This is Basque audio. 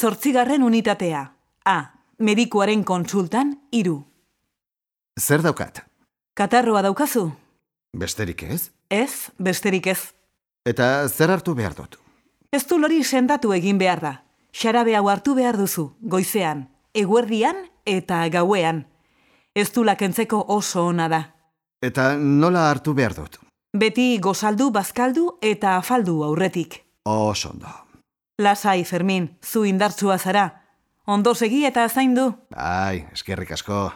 Zortzigarren unitatea. A. Medikuaren kontsultan, iru. Zer daukat? Katarroa daukazu? Besterik ez? Ez, besterik ez. Eta zer hartu behar dut? Ez du lori sendatu egin behar da. Xarabe hau hartu behar duzu, goizean, eguerdian eta gauean. Ez du lakentzeko oso ona da. Eta nola hartu behar dut? Beti gozaldu, bazkaldu eta afaldu aurretik. Oso ondo. Lasai, Fermin, zu indartsua zara. Ondo segi eta zaindu. Bai, eskerrik asko.